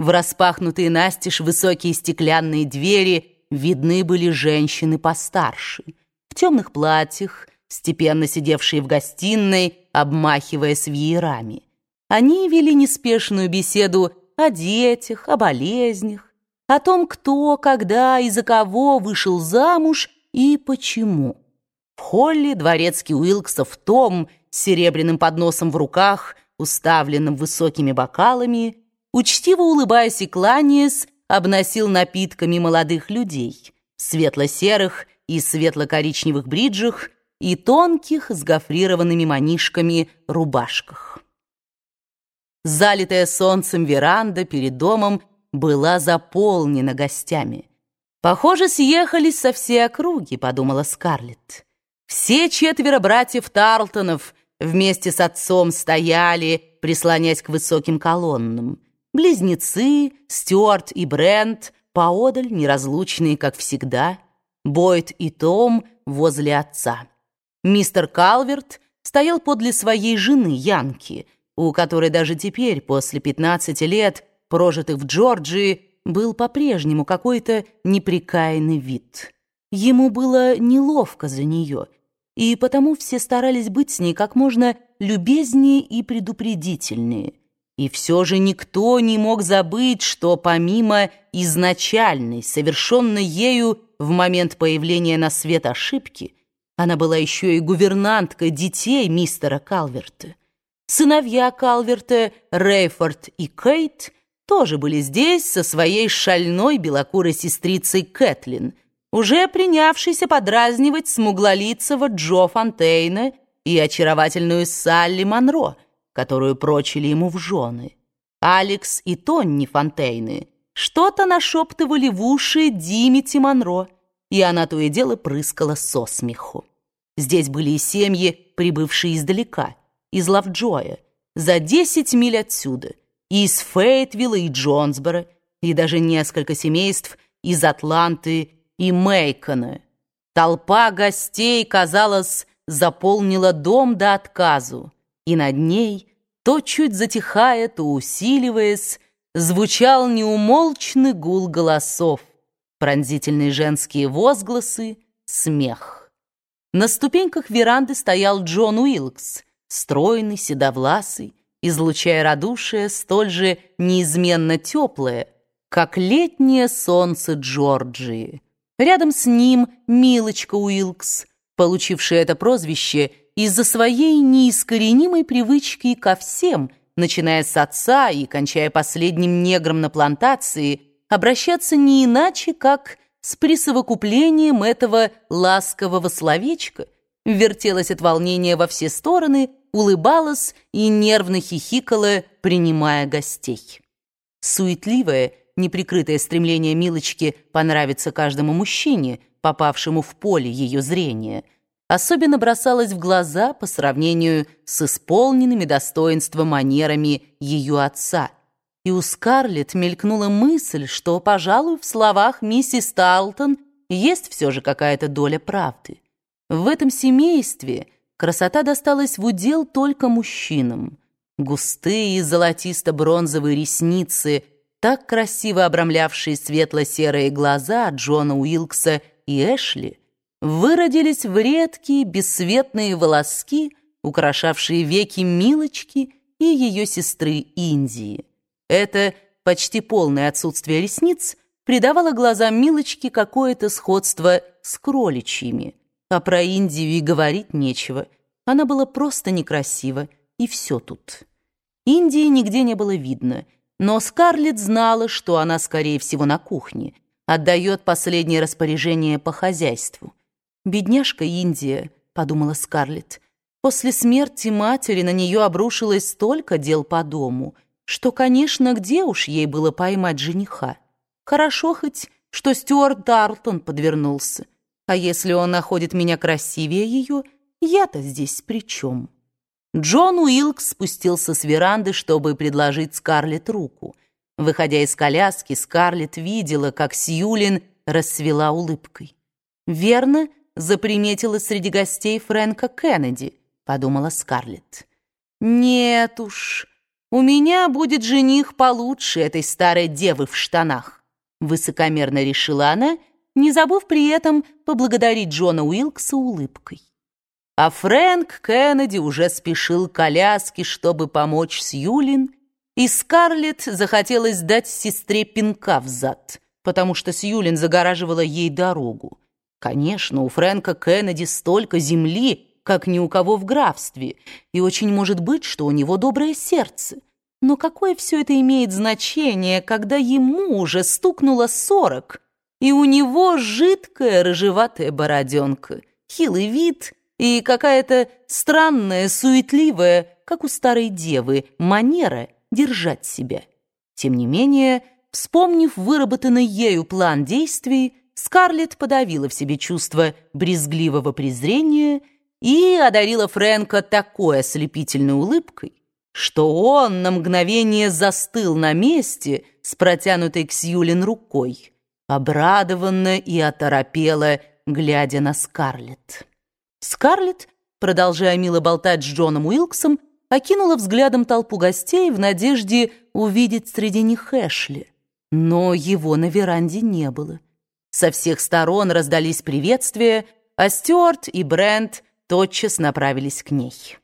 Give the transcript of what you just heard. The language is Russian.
В распахнутые настежь высокие стеклянные двери видны были женщины постарше, в темных платьях, степенно сидевшие в гостиной, обмахиваясь веерами. Они вели неспешную беседу о детях, о болезнях, о том, кто, когда и за кого вышел замуж и почему. В холле дворецкий Уилксов Том с серебряным подносом в руках, уставленным высокими бокалами, учтиво улыбаясь и кланяясь, обносил напитками молодых людей, светло-серых и светло-коричневых бриджах и тонких с гофрированными манишками рубашках. Залитая солнцем веранда перед домом была заполнена гостями. «Похоже, съехались со всей округи», — подумала Скарлетт. Все четверо братьев Тарлтонов вместе с отцом стояли, прислонясь к высоким колоннам. Близнецы, Стюарт и Брент, поодаль, неразлучные, как всегда. Бойд и Том возле отца. Мистер Калверт стоял подле своей жены Янки, у которой даже теперь, после 15 лет, прожитых в Джорджии, был по-прежнему какой-то неприкаянный вид. Ему было неловко за нее, и потому все старались быть с ней как можно любезнее и предупредительнее. И все же никто не мог забыть, что помимо изначальной, совершенной ею в момент появления на свет ошибки, она была еще и гувернанткой детей мистера Калверта. Сыновья Калверта, Рейфорд и Кейт, тоже были здесь со своей шальной белокурой сестрицей Кэтлин, уже принявшейся подразнивать смуглолицего Джо Фонтейна и очаровательную Салли Монро — которую прочили ему в жены. Алекс и Тонни Фонтейны что-то нашептывали в уши Димити Монро, и она то и дело прыскала со смеху. Здесь были и семьи, прибывшие издалека, из Лавджоя, за десять миль отсюда, из Фейтвилла и Джонсбора, и даже несколько семейств из Атланты и Мейкона. Толпа гостей, казалось, заполнила дом до отказу и над ней, то чуть затихая, то усиливаясь, звучал неумолчный гул голосов, пронзительные женские возгласы, смех. На ступеньках веранды стоял Джон Уилкс, стройный, седовласый, излучая радушие столь же неизменно теплое, как летнее солнце Джорджии. Рядом с ним Милочка Уилкс, получившая это прозвище из-за своей неискоренимой привычки ко всем, начиная с отца и кончая последним негром на плантации, обращаться не иначе, как с присовокуплением этого ласкового словечка, вертелась от волнения во все стороны, улыбалась и нервно хихикала, принимая гостей. Суетливое, неприкрытое стремление Милочки понравиться каждому мужчине, попавшему в поле ее зрения – особенно бросалась в глаза по сравнению с исполненными достоинства манерами ее отца. И у Скарлетт мелькнула мысль, что, пожалуй, в словах миссис Талтон есть все же какая-то доля правды. В этом семействе красота досталась в удел только мужчинам. Густые золотисто-бронзовые ресницы, так красиво обрамлявшие светло-серые глаза Джона Уилкса и Эшли, выродились в редкие бесцветные волоски, украшавшие веки Милочки и ее сестры Индии. Это почти полное отсутствие ресниц придавало глазам Милочки какое-то сходство с кроличьими, а про Индию и говорить нечего. Она была просто некрасива, и все тут. Индии нигде не было видно, но Скарлетт знала, что она, скорее всего, на кухне, отдает последнее распоряжение по хозяйству. «Бедняжка Индия», — подумала Скарлетт. После смерти матери на нее обрушилось столько дел по дому, что, конечно, где уж ей было поймать жениха. Хорошо хоть, что Стюарт Дарлтон подвернулся. А если он находит меня красивее ее, я-то здесь при чем? Джон Уилкс спустился с веранды, чтобы предложить Скарлетт руку. Выходя из коляски, Скарлетт видела, как Сьюлин расцвела улыбкой. Верно, заприметила среди гостей Фрэнка Кеннеди, подумала Скарлетт. Нет уж, у меня будет жених получше этой старой девы в штанах», высокомерно решила она, не забыв при этом поблагодарить Джона Уилкса улыбкой. А Фрэнк Кеннеди уже спешил к коляске, чтобы помочь Сьюлин, и Скарлетт захотелось дать сестре пинка в зад, потому что Сьюлин загораживала ей дорогу. Конечно, у Фрэнка Кеннеди столько земли, как ни у кого в графстве, и очень может быть, что у него доброе сердце. Но какое все это имеет значение, когда ему уже стукнуло сорок, и у него жидкая рыжеватая бороденка, хилый вид и какая-то странная, суетливая, как у старой девы, манера держать себя. Тем не менее, вспомнив выработанный ею план действий, Скарлетт подавила в себе чувство брезгливого презрения и одарила Фрэнка такой ослепительной улыбкой, что он на мгновение застыл на месте с протянутой к Сьюлин рукой, обрадованно и оторопела, глядя на Скарлетт. Скарлетт, продолжая мило болтать с Джоном Уилксом, окинула взглядом толпу гостей в надежде увидеть среди них Эшли. Но его на веранде не было. Со всех сторон раздались приветствия, а Стюарт и Брент тотчас направились к ней.